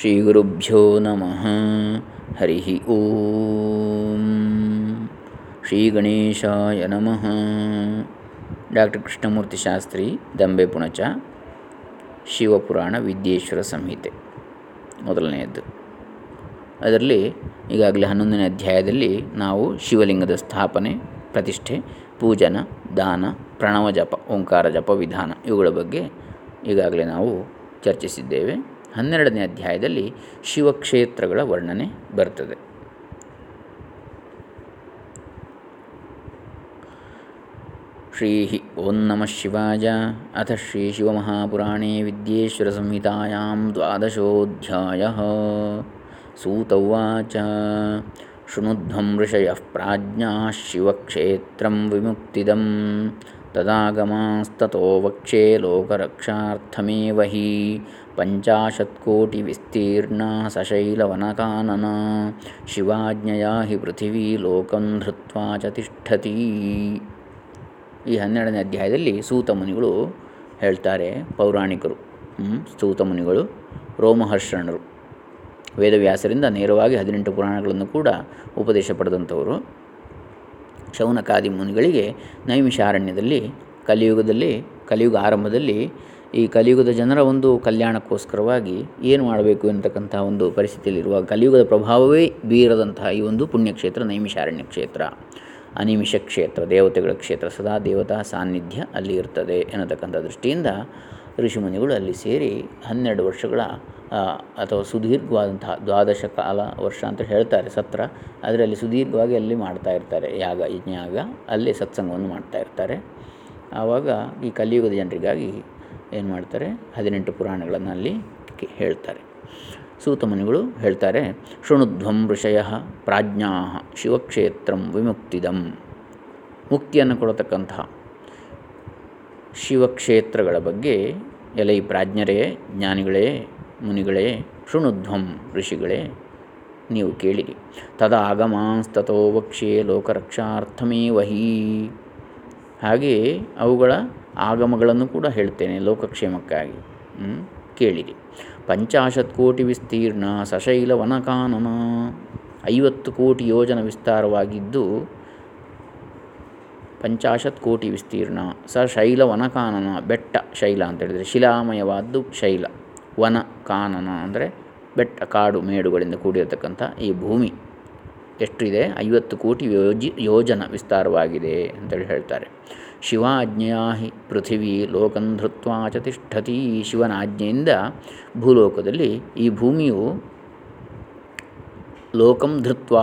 ಶ್ರೀಗುರುಭ್ಯೋ ನಮಃ ಹರಿ ಓಂ ಶ್ರೀ ಗಣೇಶಾಯ ನಮಃ ಡಾಕ್ಟರ್ ಕೃಷ್ಣಮೂರ್ತಿ ಶಾಸ್ತ್ರಿ ದಂಬೆ ಪುಣಚ ಶಿವಪುರಾಣ ವಿದ್ಯೇಶ್ವರ ಸಂಹಿತೆ ಮೊದಲನೆಯದ್ದು. ಅದರಲ್ಲಿ ಈಗಾಗಲೇ ಹನ್ನೊಂದನೇ ಅಧ್ಯಾಯದಲ್ಲಿ ನಾವು ಶಿವಲಿಂಗದ ಸ್ಥಾಪನೆ, ಪ್ರತಿಷ್ಠೆ, ಪೂಜನ, ದಾನ, ಪ್ರಣವ ಜಪ, ಓಂಕಾರ ಜಪ ವಿಧಾನ ಇವುಗಳ ಬಗ್ಗೆ ಈಗಾಗಲೇ ನಾವು ಚರ್ಚಿಸಿದ್ದೇವೆ. ಹನ್ನೆರಡನೇ ಅಧ್ಯಾಯದಲ್ಲಿ ಶಿವಕ್ಷೇತ್ರಗಳ ವರ್ಣನೆ ಬರ್ತದೆ. ಶ್ರೀ ಓಂ ನಮಃ ಶಿವಾಯ, ಅಥ ಶ್ರೀ ಶಿವಮಹಾಪುರಾಣೇ ವಿದ್ಯೇಶ್ವರ ಸಂಹಿತಾಯಾಂ ದ್ವಾದಶೋಧ್ಯಾಯ. ಸೂತ ಉಚ ಶೃಣುಧ್ವಂ ಋಷಯಃ ಪ್ರಾಜ್ಞಾ ಶಿವಕ್ಷೇತ್ರಂ ವಿಮುಕ್ತಿದಂ. ತದಾಗಮಾಸ್ತತೋ ವಕ್ಷೇ ಲೋಕರಕ್ಷಾರ್ಥಮೇವ ಹಿ ಪಂಚಾಶತ್ಕೋಟಿವಿಸ್ತೀರ್ಣಾ ಸಶೈಲವನಕಾನನ ಶಿವಾಜ್ಞೆಯ ಹಿ ಪೃಥಿವೀ ಲೋಕಂ ಧೃತ್ವಾ ಚ ತಿಷ್ಠತಿ ಈ ಹನ್ನೆರಡನೇ ಅಧ್ಯಾಯದಲ್ಲಿ ಸೂತ ಮುನಿಗಳು ಹೇಳ್ತಾರೆ, ಪೌರಾಣಿಕರು ಸೂತ ಮುನಿಗಳು ರೋಮಹರ್ಷಣರು. ವೇದವ್ಯಾಸರಿಂದ ನೇರವಾಗಿ ಹದಿನೆಂಟು ಪುರಾಣಗಳನ್ನು ಕೂಡ ಉಪದೇಶ ಪಡೆದಂಥವರು. ಶೌನಕಾದಿ ಮುನಿಗಳಿಗೆ ನೈಮಿಷಾರಣ್ಯದಲ್ಲಿ ಕಲಿಯುಗದಲ್ಲಿ, ಕಲಿಯುಗ ಆರಂಭದಲ್ಲಿ ಈ ಕಲಿಯುಗದ ಜನರ ಒಂದು ಕಲ್ಯಾಣಕ್ಕೋಸ್ಕರವಾಗಿ ಏನು ಮಾಡಬೇಕು ಎನ್ನತಕ್ಕಂಥ ಒಂದು ಪರಿಸ್ಥಿತಿಯಲ್ಲಿರುವ ಕಲಿಯುಗದ ಪ್ರಭಾವವೇ ಬೀರದಂತಹ ಈ ಒಂದು ಪುಣ್ಯಕ್ಷೇತ್ರ ನೈಮಿಷಾರಣ್ಯ ಕ್ಷೇತ್ರ ಅನಿಮಿಷ ಕ್ಷೇತ್ರ, ದೇವತೆಗಳ ಕ್ಷೇತ್ರ ಸದಾ ದೇವತಾ ಸಾನ್ನಿಧ್ಯ ಅಲ್ಲಿ ಇರ್ತದೆ ಎನ್ನತಕ್ಕಂಥ ದೃಷ್ಟಿಯಿಂದ ಋಷಿಮುನಿಗಳು ಅಲ್ಲಿ ಸೇರಿ ಹನ್ನೆರಡು ವರ್ಷಗಳ ಅಥವಾ ಸುದೀರ್ಘವಾದಂತಹ ದ್ವಾದಶ ಕಾಲ ವರ್ಷ ಅಂತ ಹೇಳ್ತಾರೆ ಸತ್ರ. ಅದರಲ್ಲಿ ಸುದೀರ್ಘವಾಗಿ ಅಲ್ಲಿ ಮಾಡ್ತಾ ಇರ್ತಾರೆ. ಯಾಗ, ಯಜ್ಞಯಾಗ ಅಲ್ಲಿ ಸತ್ಸಂಗವನ್ನು ಮಾಡ್ತಾ ಇರ್ತಾರೆ. ಆವಾಗ ಈ ಕಲಿಯುಗದ ಜನರಿಗಾಗಿ ಏನು ಮಾಡ್ತಾರೆ? ಹದಿನೆಂಟು ಪುರಾಣಗಳನ್ನು ಅಲ್ಲಿ ಹೇಳ್ತಾರೆ. ಸೂತಮುನಿಗಳು ಹೇಳ್ತಾರೆ, ಶೃಣುಧ್ವಂ ಋಷಯ ಪ್ರಾಜ್ಞಾ ಶಿವಕ್ಷೇತ್ರಂ ವಿಮುಕ್ತಿದಂ. ಮುಕ್ತಿಯನ್ನು ಕೊಡತಕ್ಕಂತಹ ಶಿವಕ್ಷೇತ್ರಗಳ ಬಗ್ಗೆ ಎಲೈ ಪ್ರಾಜ್ಞರೇ, ಜ್ಞಾನಿಗಳೇ ಮುನಿಗಳೇ, ಶೃಣುಧ್ವಂ ಋಷಿಗಳೇ, ನೀವು ಕೇಳಿರಿ ತದಾ ಆಗಮಾಸ್ತೋ ವಕ್ಷ್ಯೆ ಲೋಕರಕ್ಷಾರ್ಥಮೇ ವಹಿ ಹಾಗೆಯೇ ಅವುಗಳ ಆಗಮಗಳನ್ನು ಕೂಡ ಹೇಳ್ತೇನೆ ಲೋಕಕ್ಷೇಮಕ್ಕಾಗಿ. ಕೇಳಿರಿ. ಪಂಚಾಶತ್ ಕೋಟಿ ವಿಸ್ತೀರ್ಣ ಸಶೈಲ ವನಕಾನನ ಐವತ್ತು ಕೋಟಿ ಯೋಜನ ವಿಸ್ತಾರವಾಗಿದ್ದು ಪಂಚಾಶತ್ ಕೋಟಿ ವಿಸ್ತೀರ್ಣ ಸ ಶೈಲ ವನಕಾನನ ಬೆಟ್ಟ ಶೈಲ ಅಂತ ಹೇಳಿದರೆ ಶಿಲಾಮಯವಾದ್ದು ಶೈಲ. ವನ ಕಾನನ ಅಂದರೆ ಬೆಟ್ಟ, ಕಾಡು, ಮೇಡುಗಳಿಂದ ಕೂಡಿರತಕ್ಕಂಥ ಈ ಭೂಮಿ ಎಷ್ಟು ಇದೆ ಐವತ್ತು ಕೋಟಿ ಯೋಜಿ, ಯೋಜನ ವಿಸ್ತಾರವಾಗಿದೆ ಅಂತೇಳಿ ಹೇಳ್ತಾರೆ. ಶಿವಾಜ್ಞೆಯಾ ಹಿ ಪೃಥಿವಿ ಲೋಕಂಧೃತ್ವಾ ಚ ತಿಷ್ಠತಿ ಶಿವನ ಆಜ್ಞೆಯಿಂದ ಭೂಲೋಕದಲ್ಲಿ ಈ ಭೂಮಿಯು ಲೋಕಂ ಧೃತ್ವ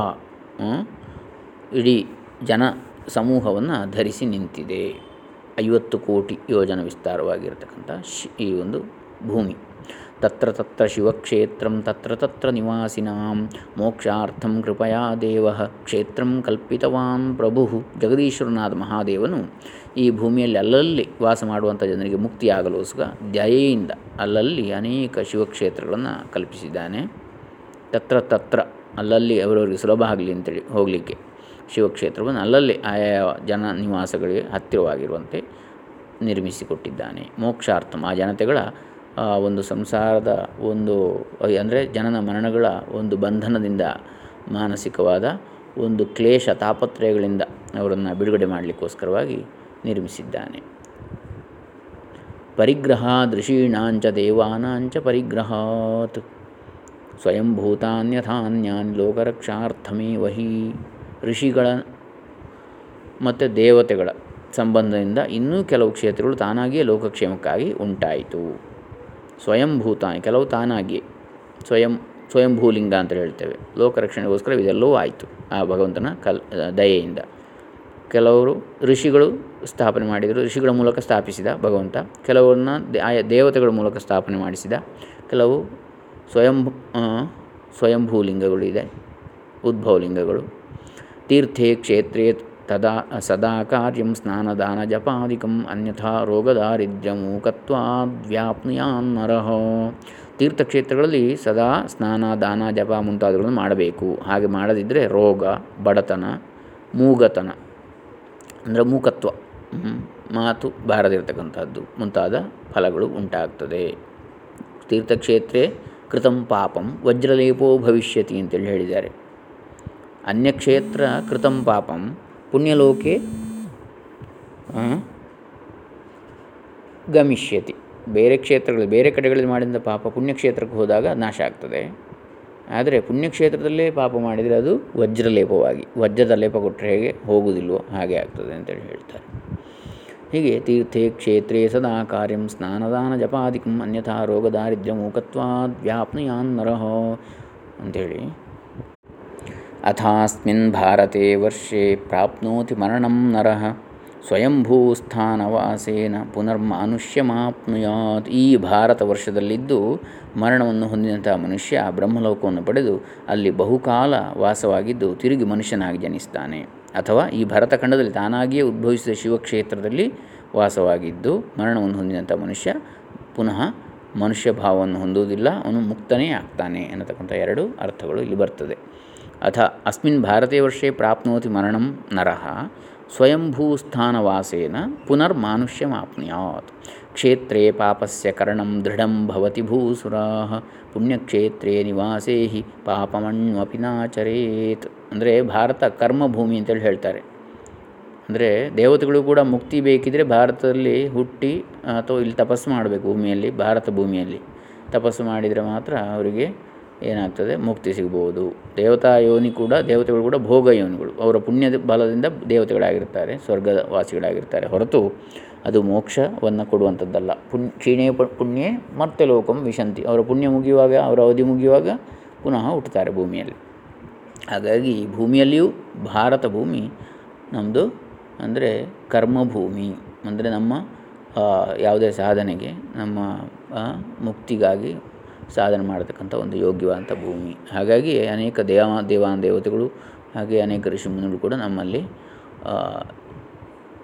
ಇಡೀ ಜನ ಸಮೂಹವನ್ನು ಧರಿಸಿ ನಿಂತಿದೆ. ಐವತ್ತು ಕೋಟಿ ಯೋಜನ ವಿಸ್ತಾರವಾಗಿರತಕ್ಕಂಥ ಶಿ, ಈ ಒಂದು ಭೂಮಿ. ತತ್ರ ತತ್ರ ಶಿವಕ್ಷೇತ್ರಂ ತತ್ರ ತತ್ರ ನಿವಾಸಿನಾಂ ಮೋಕ್ಷಾರ್ಥಂ ಕೃಪಯಾ ದೇವ ಕ್ಷೇತ್ರಂ ಕಲ್ಪಿತವಾನ್ ಪ್ರಭು ಜಗದೀಶ್ವರನಾದ ಮಹಾದೇವನು ಈ ಭೂಮಿಯಲ್ಲಿ ಅಲ್ಲಲ್ಲಿ ವಾಸ ಮಾಡುವಂಥ ಜನರಿಗೆ ಮುಕ್ತಿಯಾಗಲೋಸ್ಕ ದಯೆಯಿಂದ ಅಲ್ಲಲ್ಲಿ ಅನೇಕ ಶಿವಕ್ಷೇತ್ರಗಳನ್ನು ಕಲ್ಪಿಸಿದ್ದಾನೆ. ತತ್ರ ತತ್ರ ಅಲ್ಲಲ್ಲಿ ಅವರವರಿಗೆ ಸುಲಭ ಆಗಲಿ ಅಂತೇಳಿ ಹೋಗಲಿಕ್ಕೆ ಶಿವಕ್ಷೇತ್ರವನ್ನು ಅಲ್ಲಲ್ಲಿ ಆಯಾ ಜನ ನಿವಾಸಗಳಿಗೆ ಹತ್ತಿರವಾಗಿರುವಂತೆ ನಿರ್ಮಿಸಿಕೊಟ್ಟಿದ್ದಾನೆ. ಮೋಕ್ಷಾರ್ಥಂ ಆ ಜನತೆಗಳ ಒಂದು ಸಂಸಾರದ ಒಂದು ಅಂದರೆ ಜನನ ಮರಣಗಳ ಒಂದು ಬಂಧನದಿಂದ ಮಾನಸಿಕವಾದ ಒಂದು ಕ್ಲೇಶ, ತಾಪತ್ರಯಗಳಿಂದ ಅವರನ್ನು ಬಿಡುಗಡೆ ಮಾಡಲಿಕ್ಕೋಸ್ಕರವಾಗಿ ನಿರ್ಮಿಸಿದ್ದಾನೆ. ಪರಿಗ್ರಹ ದೃಶೀಣಾಂಚ ದೇವಾನಾಂಚ ಪರಿಗ್ರಹಾತ್. ಸ್ವಯಂಭೂತಾನ್ಯಥಾನ್ಯಾನ್ ಲೋಕರಕ್ಷಾರ್ಥಮೇ ವಹಿ ಋಷಿಗಳ ಮತ್ತು ದೇವತೆಗಳ ಸಂಬಂಧದಿಂದ ಇನ್ನೂ ಕೆಲವು ಕ್ಷೇತ್ರಗಳು ತಾನಾಗಿಯೇ ಲೋಕಕ್ಷೇಮಕ್ಕಾಗಿ ಉಂಟಾಯಿತು. ಸ್ವಯಂಭೂತ ಕೆಲವು ತಾನಾಗಿಯೇ ಸ್ವಯಂ, ಸ್ವಯಂಭೂಲಿಂಗ ಅಂತ ಹೇಳ್ತೇವೆ. ಲೋಕರಕ್ಷಣೆಗೋಸ್ಕರ ಇದೆಲ್ಲವೂ ಆಯಿತು ಆ ಭಗವಂತನ ಕಲ್ ದಯೆಯಿಂದ. ಕೆಲವರು ಋಷಿಗಳು ಸ್ಥಾಪನೆ ಮಾಡಿದರು, ಋಷಿಗಳ ಮೂಲಕ ಸ್ಥಾಪಿಸಿದ ಭಗವಂತ. ಕೆಲವರನ್ನ ಆಯಾ ದೇವತೆಗಳ ಮೂಲಕ ಸ್ಥಾಪನೆ ಮಾಡಿಸಿದ. ಕೆಲವು ಸ್ವಯಂ ಸ್ವಯಂಭೂಲಿಂಗಗಳು ಇದೆ, ಉದ್ಭವಲಿಂಗಗಳು. ತೀರ್ಥೇ ಕ್ಷೇತ್ರೇ ತದಾ ಸದಾ ಕಾರ್ಯಂ ಸ್ನಾನದಾನ ಜಪಾದಿಕಂ ಅನ್ಯಥಾ ರೋಗದಾರಿದ್ರ್ಯ ಮೂಕತ್ವಾದ್ವ್ಯಾಪ್ನುಯಾನ್ ನರಹ ತೀರ್ಥಕ್ಷೇತ್ರಗಳಲ್ಲಿ ಸದಾ ಸ್ನಾನ ದಾನ ಜಪ ಮುಂತಾದವುಗಳನ್ನು ಮಾಡಬೇಕು. ಹಾಗೆ ಮಾಡದಿದ್ದರೆ ರೋಗ, ಬಡತನ, ಮೂಗತನ, ಅಂದರೆ ಮೂಕತ್ವ ಮಾತು ಬಾರದಿರತಕ್ಕಂಥದ್ದು, ಮುಂತಾದ ಫಲಗಳು ಉಂಟಾಗ್ತದೆ. ತೀರ್ಥಕ್ಷೇತ್ರೇ ಕೃತಂ ಪಾಪಂ ವಜ್ರಲೇಪೋ ಭವಿಷ್ಯತಿ ಅಂತೇಳಿ ಹೇಳಿದ್ದಾರೆ. ಅನ್ಯಕ್ಷೇತ್ರ ಕೃತಂ ಪಾಪಂ ಪುಣ್ಯಲೋಕೆ ಗಮಿಷ್ಯತಿ. ಬೇರೆ ಕ್ಷೇತ್ರಗಳಲ್ಲಿ, ಬೇರೆ ಕಡೆಗಳಲ್ಲಿ ಮಾಡಿದ ಪಾಪ ಪುಣ್ಯಕ್ಷೇತ್ರಕ್ಕೆ ಹೋದಾಗ ನಾಶ ಆಗ್ತದೆ. ಆದರೆ ಪುಣ್ಯಕ್ಷೇತ್ರದಲ್ಲೇ ಪಾಪ ಮಾಡಿದರೆ ಅದು ವಜ್ರಲೇಪವಾಗಿ ವಜ್ರದ ಲೇಪ ಕೊಟ್ಟರೆ ಹೇಗೆ ಹೋಗುವುದಿಲ್ವೋ ಹಾಗೆ ಆಗ್ತದೆ ಅಂತೇಳಿ ಹೇಳ್ತಾರೆ. ಹೀಗೆ ತೀರ್ಥೇ ಕ್ಷೇತ್ರೇ ಸದಾ ಕಾರ್ಯಂ ಸ್ನಾನದಾನ ಜಪಾದಿಕಂ ಅನ್ಯಥಾ ರೋಗ ದಾರಿದ್ರ್ಯ ಮೂಕತ್ವಾದ್ ವ್ಯಾಪ್ನುಯಾನ್ ನರಹೋ ಅಂಥೇಳಿ ಅಥಾಸ್ಮಿನ್ ಭಾರತೆ ವರ್ಷೇ ಪ್ರಾಪ್ನೋತಿ ಮರಣಂ ನರಃ. ಸ್ವಯಂಭೂಸ್ಥಾನವಾಸೇನ ಪುನರ್ಮಾನುಷ್ಯಮಾಪ್ನುಯಾತ್. ಈ ಭಾರತ ವರ್ಷದಲ್ಲಿದ್ದು ಮರಣವನ್ನು ಹೊಂದಿದಂಥ ಮನುಷ್ಯ ಬ್ರಹ್ಮಲೋಕವನ್ನು ಪಡೆದು ಅಲ್ಲಿ ಬಹುಕಾಲ ವಾಸವಾಗಿದ್ದು ತಿರುಗಿ ಮನುಷ್ಯನಾಗಿ ಜನಿಸ್ತಾನೆ. ಅಥವಾ ಈ ಭರತಖಂಡದಲ್ಲಿ ತಾನಾಗಿಯೇ ಉದ್ಭವಿಸಿದ ಶಿವಕ್ಷೇತ್ರದಲ್ಲಿ ವಾಸವಾಗಿದ್ದು ಮರಣವನ್ನು ಹೊಂದಿದಂಥ ಮನುಷ್ಯ ಪುನಃ ಮನುಷ್ಯ ಭಾವವನ್ನು ಹೊಂದುವುದಿಲ್ಲ, ಅವನು ಮುಕ್ತನೇ ಆಗ್ತಾನೆ ಅನ್ನತಕ್ಕಂಥ ಎರಡು ಅರ್ಥಗಳು ಇಲ್ಲಿ ಬರ್ತದೆ. ಅಥ ಅಸ್ಮಿನ್ ಭಾರತೀಯ ವರ್ಷೇ ಪ್ರಾಪ್ನೋತಿ ಮರಣಂ ನರಃ ಸ್ವಯಂಭೂಸ್ಥಾನವಾಸೇನ ಪುನರ್ಮಾನುಷ್ಯಮಾಪ್ನುಯಾತ್ ಕ್ಷೇತ್ರೇ ಪಾಪಸ್ಯ ಕರ್ಣಂ ದೃಢಂ ಭವತಿ ಭೂಸುರಾ ಪುಣ್ಯಕ್ಷೇತ್ರೇ ನಿವಾಸೇ ಹಿ ಪಾಪಮಣ್ವಪಿ ನಾಚರೇತ್ ಅಂದರೆ ಭಾರತ ಕರ್ಮಭೂಮಿ ಅಂತೇಳಿ ಹೇಳ್ತಾರೆ. ಅಂದರೆ ದೇವತೆಗಳು ಕೂಡ ಮುಕ್ತಿ ಬೇಕಿದ್ರೆ ಭಾರತದಲ್ಲಿ ಹುಟ್ಟಿ ಅಥವಾ ಇಲ್ಲಿ ತಪಸ್ಸು ಮಾಡಬೇಕು ಭೂಮಿಯಲ್ಲಿ, ಭಾರತ ಭೂಮಿಯಲ್ಲಿ. ತಪಸ್ಸು ಮಾಡಿದರೆ ಮಾತ್ರ ಅವರಿಗೆ ಏನಾಗ್ತದೆ? ಮುಕ್ತಿ ಸಿಗ್ಬೋದು. ದೇವತಾ ಯೋನಿ ಕೂಡ, ದೇವತೆಗಳು ಕೂಡ ಭೋಗ ಯೋನಿಗಳು. ಅವರ ಪುಣ್ಯದ ಬಲದಿಂದ ದೇವತೆಗಳಾಗಿರ್ತಾರೆ ಸ್ವರ್ಗದ ವಾಸಿಗಳಾಗಿರ್ತಾರೆ ಹೊರತು ಅದು ಮೋಕ್ಷವನ್ನು ಕೊಡುವಂಥದ್ದಲ್ಲ. ಪುಣ್ಯ ಕ್ಷೀಣೇ ಪುಣ್ಯೇ ಮತ್ತೆ ಲೋಕಂ ವಿಶಂತಿ. ಅವರ ಪುಣ್ಯ ಮುಗಿಯುವಾಗ, ಅವರ ಅವಧಿ ಮುಗಿಯುವಾಗ ಪುನಃ ಹುಟ್ಟುತ್ತಾರೆ ಭೂಮಿಯಲ್ಲಿ. ಹಾಗಾಗಿ ಭೂಮಿಯಲ್ಲಿಯೂ ಭಾರತ ಭೂಮಿ ನಮ್ಮದು ಅಂದರೆ ಕರ್ಮಭೂಮಿ. ಅಂದರೆ ನಮ್ಮ ಯಾವುದೇ ಸಾಧನೆಗೆ, ನಮ್ಮ ಮುಕ್ತಿಗಾಗಿ ಸಾಧನೆ ಮಾಡತಕ್ಕಂಥ ಒಂದು ಯೋಗ್ಯವಾದಂಥ ಭೂಮಿ. ಹಾಗಾಗಿ ಅನೇಕ ದೇವ, ದೇವಾನ ದೇವತೆಗಳು ಹಾಗೆ ಅನೇಕ ಋಷಿ ಮುನಿಗಳು ಕೂಡ ನಮ್ಮಲ್ಲಿ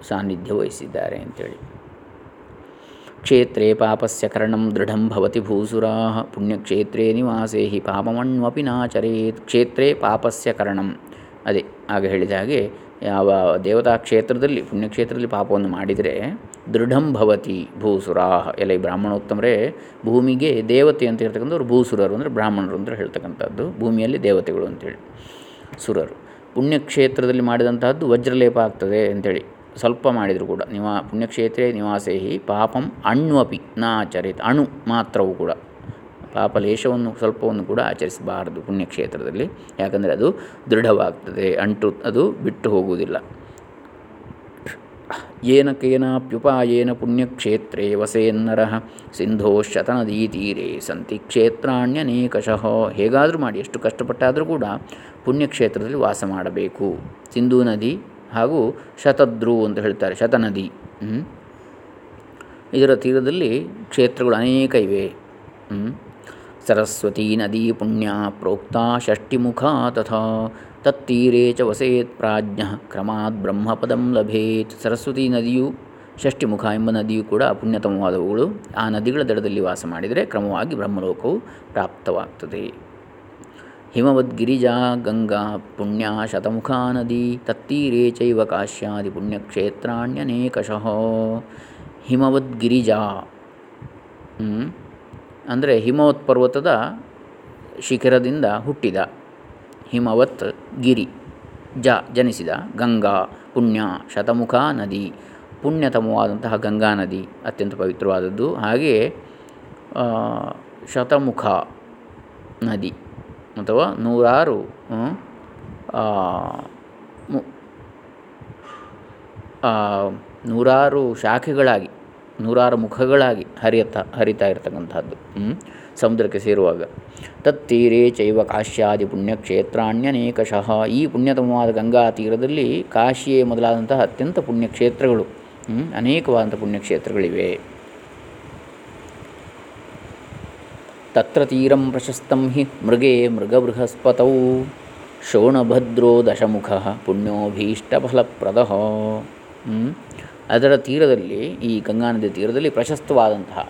ಸಾನ್ನಿಧ್ಯ ವಹಿಸಿದ್ದಾರೆ ಅಂಥೇಳಿ ಕ್ಷೇತ್ರೇ ಪಾಪಸ್ಯ ಕರಣಂ ದೃಢಂ ಭವತಿ ಭೂಸುರಾ ಪುಣ್ಯಕ್ಷೇತ್ರೇ ನಿವಾಸೇ ಹಿ ಪಾಪಮಣ್ವಪಿ ನಾಚರೇತ್. ಕ್ಷೇತ್ರೇ ಪಾಪಸ್ಯ ಕರ್ಣಂ. ಅದೇ, ಆಗ ಹೇಳಿದ ಹಾಗೆ ಯಾವ ದೇವತಾ ಕ್ಷೇತ್ರದಲ್ಲಿ, ಪುಣ್ಯಕ್ಷೇತ್ರದಲ್ಲಿ ಪಾಪವನ್ನು ಮಾಡಿದರೆ ದೃಢಂ ಭವತಿ ಭೂಸುರಾಹ. ಎಲೆ ಬ್ರಾಹ್ಮಣೋತ್ತಮರೇ ಭೂಮಿಗೆ ದೇವತೆ ಅಂತ ಹೇಳ್ತಕ್ಕಂಥವ್ರು ಭೂಸುರರು ಅಂದರೆ ಬ್ರಾಹ್ಮಣರು ಅಂತ ಹೇಳ್ತಕ್ಕಂಥದ್ದು. ಭೂಮಿಯಲ್ಲಿ ದೇವತೆಗಳು ಅಂತೇಳಿ ಸುರರು. ಪುಣ್ಯಕ್ಷೇತ್ರದಲ್ಲಿ ಮಾಡಿದಂತಹದ್ದು ವಜ್ರಲೇಪ ಆಗ್ತದೆ ಅಂತೇಳಿ. ಸ್ವಲ್ಪ ಮಾಡಿದರೂ ಕೂಡ. ನಿವಾ ಪುಣ್ಯಕ್ಷೇತ್ರೇ ನಿವಾಸೇಹಿ ಪಾಪಂ ಅಣ್ವಪಿ ನಾ ಆಚರಿತ ಅಣು ಮಾತ್ರವೂ ಕೂಡ. ಪಾಪ ಲೇಷವನ್ನು ಸ್ವಲ್ಪವನ್ನು ಕೂಡ ಆಚರಿಸಬಾರದು ಪುಣ್ಯಕ್ಷೇತ್ರದಲ್ಲಿ. ಯಾಕಂದರೆ ಅದು ದೃಢವಾಗ್ತದೆ. ಅಂಟು ಅದು ಬಿಟ್ಟು ಹೋಗುವುದಿಲ್ಲ. ಏನ ಕೇನಾಪ್ಯುಪಾಯೇನ ಪುಣ್ಯಕ್ಷೇತ್ರೇ ವಸೇನ್ನರಃ ಸಿಂಧೋ ಶತನದೀ ತೀರೆ ಸಂತಿ ಕ್ಷೇತ್ರಾಣ್ಯನೇಕಶಃ ಹೇಗಾದರೂ ಮಾಡಿ, ಎಷ್ಟು ಕಷ್ಟಪಟ್ಟಾದರೂ ಕೂಡ ಪುಣ್ಯಕ್ಷೇತ್ರದಲ್ಲಿ ವಾಸ ಮಾಡಬೇಕು. ಸಿಂಧೂ ನದಿ ಹಾಗೂ ಶತದ್ರು ಅಂತ ಹೇಳ್ತಾರೆ, ಶತನದಿ. ಇದರ ತೀರದಲ್ಲಿ ಕ್ಷೇತ್ರಗಳು ಅನೇಕ ಇವೆ. ಸರಸ್ವತಿ ನದಿ ಪುಣ್ಯ ಪ್ರೋಕ್ತ ಷಷ್ಟಿಮುಖ ತಥಾ ತತ್ತೀರೆ ಚ ವಸೇತ್ ಪ್ರಾಜ್ಞಃ ಕ್ರಮಾತ್ ಬ್ರಹ್ಮಪದಂ ಲಭೇತ್ ಸರಸ್ವತಿ ನದಿಯು ಷಷ್ಟಿಮುಖ ಎಂಬ ನದಿಯು ಕೂಡ ಪುಣ್ಯತಮವಾದವುಗಳು. ಆ ನದಿಗಳ ದಡದಲ್ಲಿ ವಾಸ ಮಾಡಿದರೆ ಕ್ರಮವಾಗಿ ಬ್ರಹ್ಮಲೋಕವು ಪ್ರಾಪ್ತವಾಗ್ತದೆ. ಹಿಮವದ್ಗಿರಿಜಾ, ಗಂಗಾ, ಪುಣ್ಯ, ಶತಮುಖಾ ನದಿ, ತತ್ತೀರೆ ಚೈವ ಕಾಶ್ಯಾದಿ ಪುಣ್ಯಕ್ಷೇತ್ರಾಣ್ಯನೇಕಶಃ. ಹಿಮವದ್ಗಿರಿಜಾ ಅಂದರೆ ಹಿಮವತ್ ಪರ್ವತದ ಶಿಖರದಿಂದ ಹುಟ್ಟಿದ ಹಿಮವತ್ ಗಿರಿ. ಜ. ಜನಿಸಿದ ಗಂಗಾ, ಪುಣ್ಯ, ಶತಮುಖ ನದಿ. ಪುಣ್ಯತಮವಾದಂತಹ ಗಂಗಾ ನದಿ ಅತ್ಯಂತ ಪವಿತ್ರವಾದದ್ದು. ಹಾಗೆಯೇ ಶತಮುಖ ನದಿ ಅಥವಾ ನೂರಾರು ನೂರಾರು ಶಾಖೆಗಳಾಗಿ, ನೂರಾರು ಮುಖಗಳಾಗಿ ಹರಿಯತ್ತ, ಹರಿತಾ ಇರತಕ್ಕಂಥದ್ದು ಸಮುದ್ರಕ್ಕೆ ಸೇರುವಾಗ. ತತ್ತೀರೆ ಚೈವ ಕಾಶ್ಯಾದಿ ಪುಣ್ಯಕ್ಷೇತ್ರಾಣ್ಯನೇಕಶಃ. ಈ ಪುಣ್ಯತಮವಾದ ಗಂಗಾ ತೀರದಲ್ಲಿ ಕಾಶಿಯೇ ಮೊದಲಾದಂತಹ ಅತ್ಯಂತ ಪುಣ್ಯಕ್ಷೇತ್ರಗಳು ಅನೇಕವಾದಂಥ ಪುಣ್ಯಕ್ಷೇತ್ರಗಳಿವೆ. ತತ್ರ ತೀರಂ ಪ್ರಶಸ್ತಂ ಹಿ ಮೃಗೇ ಮೃಗಬೃಹಸ್ಪತೌ. ಶೋಣಭದ್ರೋ ದಶಮುಖ ಪುಣ್ಯೋಭೀಷ್ಟಫಲಪ್ರದ. ಅದರ ತೀರದಲ್ಲಿ, ಈ ಗಂಗಾ ನದಿ ತೀರದಲ್ಲಿ ಪ್ರಶಸ್ತವಾದಂತಹ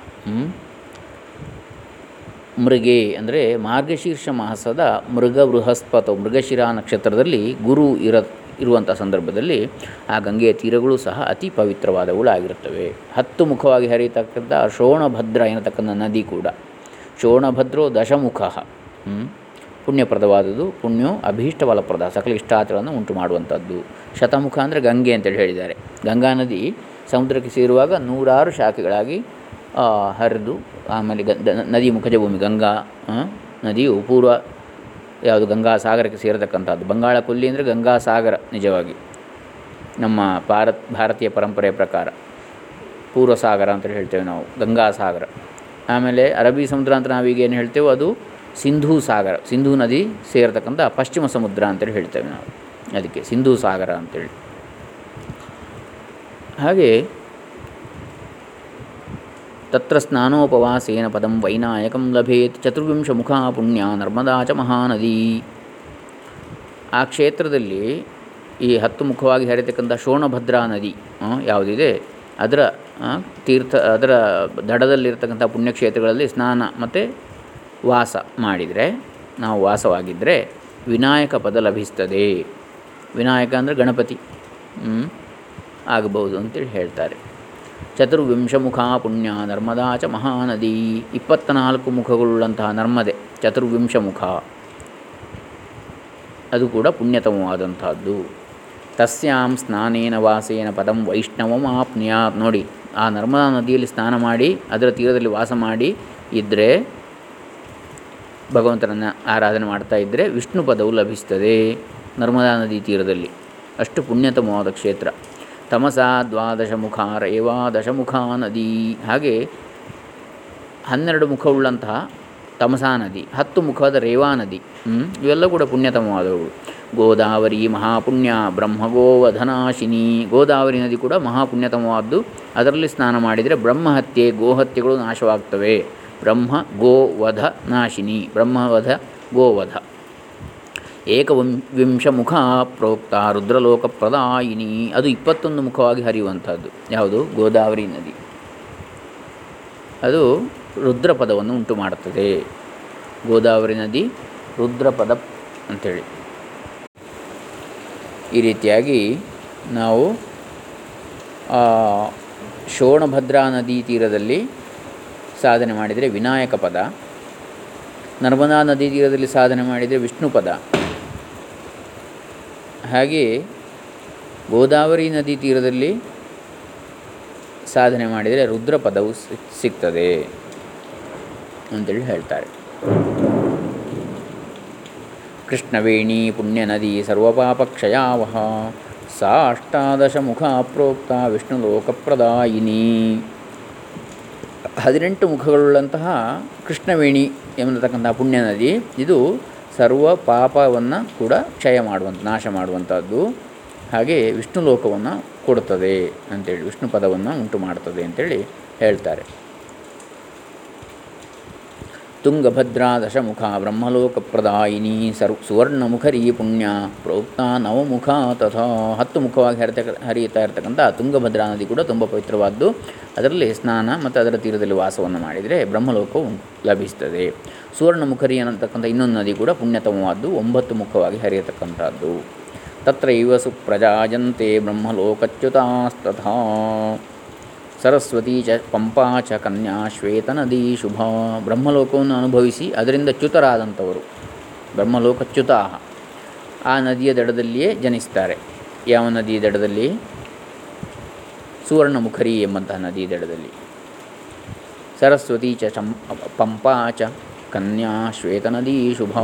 ಮೃಗೆ ಅಂದರೆ ಮಾರ್ಗಶೀರ್ಷ ಮಾಸದ ಮೃಗ ಬೃಹಸ್ಪತ ಮೃಗಶಿರಾ ನಕ್ಷತ್ರದಲ್ಲಿ ಗುರು ಇರ ಇರುವಂಥ ಸಂದರ್ಭದಲ್ಲಿ ಆ ಗಂಗೆಯ ತೀರಗಳು ಸಹ ಅತಿ ಪವಿತ್ರವಾದವುಗಳಾಗಿರುತ್ತವೆ ಹತ್ತು ಮುಖವಾಗಿ ಹರಿಯತಕ್ಕಂಥ ಶೋಣಭದ್ರ ಎನ್ನತಕ್ಕಂಥ ನದಿ ಕೂಡ. ಶೋಣಭದ್ರೋ ದಶಮುಖ ಪುಣ್ಯಪ್ರದವಾದದ್ದು, ಪುಣ್ಯೋ ಅಭೀಷ್ಟ ಫಲಪ್ರದ ಸಕಲ ಇಷ್ಟಾರ್ಥಗಳನ್ನು ಉಂಟು ಮಾಡುವಂಥದ್ದು. ಶತಮುಖ ಅಂದರೆ ಗಂಗೆ ಅಂತೇಳಿ ಹೇಳಿದ್ದಾರೆ. ಗಂಗಾ ನದಿ ಸಮುದ್ರಕ್ಕೆ ಸೇರುವಾಗ ನೂರಾರು ಶಾಖೆಗಳಾಗಿ ಹರಿದು, ಆಮೇಲೆ ಗ ನದಿ ಮುಖಜ ಭೂಮಿ, ಗಂಗಾ ನದಿಯು ಪೂರ್ವ ಯಾವುದು ಗಂಗಾ ಸಾಗರಕ್ಕೆ ಸೇರತಕ್ಕಂಥದ್ದು. ಬಂಗಾಳ ಕೊಲ್ಲಿ ಅಂದರೆ ಗಂಗಾ ಸಾಗರ ನಿಜವಾಗಿ. ನಮ್ಮ ಭಾರತ್, ಭಾರತೀಯ ಪರಂಪರೆಯ ಪ್ರಕಾರ. ಪೂರ್ವ ಸಾಗರ ಅಂತ ಹೇಳ್ತೇವೆ ನಾವು, ಗಂಗಾ ಸಾಗರ. ಆಮೇಲೆ ಅರಬ್ಬಿ ಸಮುದ್ರ ಅಂತ ನಾವೀಗ ಏನು ಹೇಳ್ತೇವೆ ಅದು ಸಿಂಧೂ ಸಾಗರ, ಸಿಂಧೂ ನದಿ ಸೇರತಕ್ಕಂಥ ಪಶ್ಚಿಮ ಸಮುದ್ರ ಅಂತೇಳಿ ಹೇಳ್ತೇವೆ ನಾವು. ಅದಕ್ಕೆ ಸಿಂಧೂ ಸಾಗರ ಅಂತೇಳಿ ಹಾಗೆ ತತ್ರ ಸ್ನಾನೋಪವಾಸೇನ ಪದಂ ವೈನಾಯಕಂ ಲಭೇತ್ ಚತುರ್ವಿಂಶ ಮುಖ ಪುಣ್ಯ ನರ್ಮದಾ ಚ ಮಹಾನದಿ ಆ ಕ್ಷೇತ್ರದಲ್ಲಿ ಈ ಹತ್ತು ಮುಖವಾಗಿ ಹರಿತಕ್ಕಂಥ ಶೋಣಭದ್ರಾ ನದಿ ಯಾವುದಿದೆ? ಅದರ ತೀರ್ಥ, ಅದರ ದಡದಲ್ಲಿರ್ತಕ್ಕಂಥ ಪುಣ್ಯಕ್ಷೇತ್ರಗಳಲ್ಲಿ ಸ್ನಾನ ಮತ್ತು ವಾಸ ಮಾಡಿದರೆ, ನಾವು ವಾಸವಾಗಿದ್ದರೆ ವಿನಾಯಕ ಪದ ಲಭಿಸ್ತದೆ. ವಿನಾಯಕ ಅಂದರೆ ಗಣಪತಿ ಆಗಬಹುದು ಅಂತೇಳಿ ಹೇಳ್ತಾರೆ. ಚತುರ್ವಿಂಶ ಮುಖ ಪುಣ್ಯ ನರ್ಮದಾ ಚ ಮಹಾನದಿ. ಇಪ್ಪತ್ತನಾಲ್ಕು ಮುಖಗಳುಳ್ಳಂತಹ ನರ್ಮದೆ, ಚತುರ್ವಿಂಶಮುಖ. ಅದು ಕೂಡ ಪುಣ್ಯತಮವಾದಂಥದ್ದು. ತಸ್ಯಾಂ ಸ್ನಾನೇನ ವಾಸೇನ ಪದಂ ವೈಷ್ಣವಂ ನೋಡಿ, ಆ ನರ್ಮದಾ ನದಿಯಲ್ಲಿ ಸ್ನಾನ ಮಾಡಿ, ಅದರ ತೀರದಲ್ಲಿ ವಾಸ ಮಾಡಿ ಇದ್ದರೆ ಭಗವಂತನನ್ನು ಆರಾಧನೆ ಮಾಡ್ತಾ ಇದ್ದರೆ ವಿಷ್ಣು ಪದವು ಲಭಿಸ್ತದೆ ನರ್ಮದಾ ನದಿ ತೀರದಲ್ಲಿ. ಅಷ್ಟು ಪುಣ್ಯತಮವಾದ ಕ್ಷೇತ್ರ. ತಮಸ ದ್ವಾದಶ ಮುಖ ರೇವಾ ದಶಮುಖಾ ನದಿ ಹಾಗೆ ಹನ್ನೆರಡು ಮುಖವುಳ್ಳಂತಹ ತಮಸಾ ನದಿ, ಹತ್ತು ಮುಖವಾದ ರೇವಾ ನದಿ ಇವೆಲ್ಲ ಕೂಡ ಪುಣ್ಯತಮವಾದವು ಗೋದಾವರಿ ಮಹಾಪುಣ್ಯ, ಬ್ರಹ್ಮಗೋವಧನಾಶಿನಿ, ಗೋದಾವರಿ ನದಿ ಕೂಡ ಮಹಾಪುಣ್ಯತಮವಾದ್ದು. ಅದರಲ್ಲಿ ಸ್ನಾನ ಮಾಡಿದರೆ ಬ್ರಹ್ಮಹತ್ಯೆ, ಗೋಹತ್ಯೆಗಳು ನಾಶವಾಗ್ತವೆ. ಬ್ರಹ್ಮ ಗೋವಧ ನಾಶಿನಿ ಬ್ರಹ್ಮವಧ, ಗೋವಧ. ಏಕವಿಂಶ ಮುಖ ಪ್ರೋಕ್ತ ರುದ್ರಲೋಕ ಪ್ರದಾಯಿನಿ ಅದು ಇಪ್ಪತ್ತೊಂದು ಮುಖವಾಗಿ ಹರಿಯುವಂಥದ್ದು. ಯಾವುದು? ಗೋದಾವರಿ ನದಿ. ಅದು ರುದ್ರಪದವನ್ನು ಉಂಟು ಮಾಡುತ್ತದೆ ಗೋದಾವರಿ ನದಿ ರುದ್ರಪದ ಅಂಥೇಳಿ ಈ ರೀತಿಯಾಗಿ ನಾವು ಶೋಣಭದ್ರಾ ನದಿ ತೀರದಲ್ಲಿ ಸಾಧನೆ ಮಾಡಿದರೆ ವಿನಾಯಕ ಪದ ನರ್ಮದಾ ನದಿ ತೀರದಲ್ಲಿ ಸಾಧನೆ ಮಾಡಿದರೆ ವಿಷ್ಣು ಪದ ಹಾಗೆಯೇ ಗೋದಾವರಿ ನದಿ ತೀರದಲ್ಲಿ ಸಾಧನೆ ಮಾಡಿದರೆ ರುದ್ರ ಪದವು ಸಿಗ್ತದೆ ಅಂತೇಳಿ ಹೇಳ್ತಾರೆ. ಕೃಷ್ಣವೇಣಿ ಪುಣ್ಯ ನದಿ ಸರ್ವಪಾಪಕ್ಷಯಾವಹ ಸಾ ಅಷ್ಟಾದಶ ಮುಖ ಅಪ್ರೋಕ್ತ ವಿಷ್ಣು ಲೋಕಪ್ರದಾಯಿನಿ. ಹದಿನೆಂಟು ಮುಖಗಳುಳ್ಳಂತಹ ಕೃಷ್ಣವೇಣಿ ಪುಣ್ಯ ನದಿ, ಇದು ಸರ್ವ ಪಾಪವನ್ನು ಕೂಡ ಕ್ಷಯ ಮಾಡುವಂಥ ನಾಶ ಮಾಡುವಂಥದ್ದು ಹಾಗೆ ವಿಷ್ಣು ಲೋಕವನ್ನು ಕೊಡುತ್ತದೆ ಅಂತೇಳಿ, ವಿಷ್ಣು ಪದವನ್ನು ಉಂಟು ಮಾಡ್ತದೆ ಅಂತೇಳಿ ಹೇಳ್ತಾರೆ. ತುಂಗಭದ್ರಾ ದಶಮುಖ ಬ್ರಹ್ಮಲೋಕಪ್ರದಾಯಿನಿ ಸರ್ ಸುವರ್ಣಮುಖರಿ ಪುಣ್ಯ ಪ್ರೋಕ್ತ ನವಮುಖ ತಥಾ ಹತ್ತು ಮುಖವಾಗಿ ಹರಿತ ಹರಿಯುತ್ತಾ ಇರತಕ್ಕಂಥ ತುಂಗಭದ್ರಾ ನದಿ ಕೂಡ ತುಂಬ ಪವಿತ್ರವಾದ್ದು. ಅದರಲ್ಲಿ ಸ್ನಾನ ಮತ್ತು ಅದರ ತೀರದಲ್ಲಿ ವಾಸವನ್ನು ಮಾಡಿದರೆ ಬ್ರಹ್ಮಲೋಕವು ಲಭಿಸ್ತದೆ. ಸುವರ್ಣಮುಖರಿ ಅನ್ನತಕ್ಕಂಥ ಇನ್ನೊಂದು ನದಿ ಕೂಡ ಪುಣ್ಯತಮವಾದ್ದು, ಒಂಬತ್ತು ಮುಖವಾಗಿ ಹರಿಯತಕ್ಕಂಥದ್ದು. ತತ್ರ ಇವ ಸುಪ್ರಜಾಜಂತೆ ಬ್ರಹ್ಮಲೋಕಚ್ಯುತಾಸ್ತಥಾ. ಸರಸ್ವತಿ ಚ ಪಂಪಾ ಚ ಕನ್ಯಾ ಶ್ವೇತನದಿ ಶುಭ. ಬ್ರಹ್ಮಲೋಕವನ್ನು ಅನುಭವಿಸಿ ಅದರಿಂದ ಚ್ಯುತರಾದಂಥವರು. ಬ್ರಹ್ಮಲೋಕಚ್ಯುತಾ ಆ ನದಿಯ ದಡದಲ್ಲಿಯೇ ಜನಿಸ್ತಾರೆ. ಯಾವ ನದಿ ದಡದಲ್ಲಿ? ಸುವರ್ಣಮುಖರಿ ಎಂಬಂತಹ ನದಿ ದಡದಲ್ಲಿ. ಸರಸ್ವತಿ ಚ ಚಂ ಪಂಪಾ ಚ ಕನ್ಯಾ ಶ್ವೇತನದಿ ಶುಭ.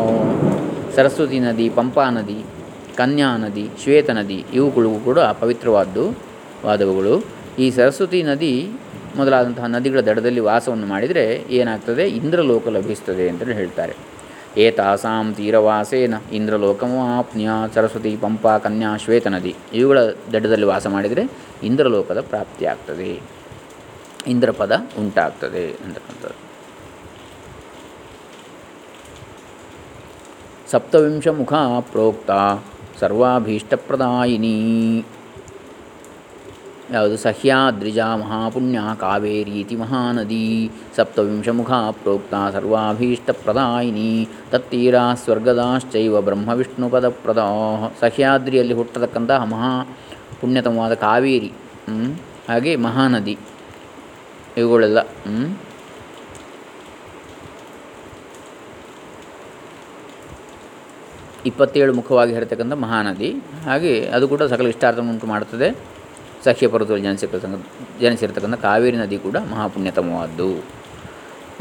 ಸರಸ್ವತಿ ನದಿ, ಪಂಪಾ ನದಿ, ಕನ್ಯಾ ನದಿ ಶ್ವೇತ ನದಿ ಇವುಗಳು ಕೂಡ ಪವಿತ್ರವಾದ್ದು ವಾದವುಗಳು. ಈ ಸರಸ್ವತಿ ನದಿ ಮೊದಲಾದಂತಹ ನದಿಗಳ ದಡದಲ್ಲಿ ವಾಸವನ್ನು ಮಾಡಿದರೆ ಏನಾಗ್ತದೆ? ಇಂದ್ರಲೋಕ ಲಭಿಸ್ತದೆ ಅಂತಲೇ ಹೇಳ್ತಾರೆ. ಏತಾಸಾಂ ತೀರವಾಸೇನ ಇಂದ್ರಲೋಕಮಾಪ್ನ್ಯ ಸರಸ್ವತಿ ಪಂಪ ಕನ್ಯಾ ಶ್ವೇತ ನದಿ ಇವುಗಳ ದಡದಲ್ಲಿ ವಾಸ ಮಾಡಿದರೆ ಇಂದ್ರಲೋಕದ ಪ್ರಾಪ್ತಿಯಾಗ್ತದೆ. ಇಂದ್ರಪದ ಉಂಟಾಗ್ತದೆ ಅಂತಕ್ಕಂಥದ್ದು. ಸಪ್ತವಿಂಶ ಮುಖ ಪ್ರೋಕ್ತ ಸರ್ವಾಭೀಷ್ಟಪ್ರದಾಯಿನಿ. ಯಾವುದು ಸಹ್ಯಾದ್ರಿಜಾ ಮಹಾಪುಣ್ಯ ಕಾವೇರೀತಿ ಮಹಾನದಿ ಸಪ್ತವಿಂಶಮುಖಾ ಪ್ರೋಕ್ತ ಸರ್ವಾಭೀಷ್ಟಪ್ರದಾಯಿನಿ ತತ್ತೀರಾ ಸ್ವರ್ಗದಾಶ್ಚೈವ ಬ್ರಹ್ಮವಿಷ್ಣುಪದಪ್ರದ ಸಹ್ಯಾದ್ರಿಯಲ್ಲಿ ಹುಟ್ಟತಕ್ಕಂತಹ ಮಹಾ ಪುಣ್ಯತಮವಾದ ಕಾವೇರಿ ಹಾಗೆ ಮಹಾನದಿ ಇವುಗಳೆಲ್ಲ ಇಪ್ಪತ್ತೇಳು ಮುಖವಾಗಿ ಹರಿತಕ್ಕಂಥ ಮಹಾನದಿ, ಹಾಗೆ ಅದು ಕೂಡ ಸಕಲ ಇಷ್ಟಾರ್ಥವನ್ನು ಉಂಟು ಮಾಡುತ್ತದೆ ಸಖ್ಯ ಪರ್ವತದಲ್ಲಿ ಜನಿಸಿರ್ತಕ್ಕಂಥ ಜನಿಸಿರ್ತಕ್ಕಂಥ ಕಾವೇರಿ ನದಿ ಕೂಡ ಮಹಾಪುಣ್ಯತಮವಾದ್ದು.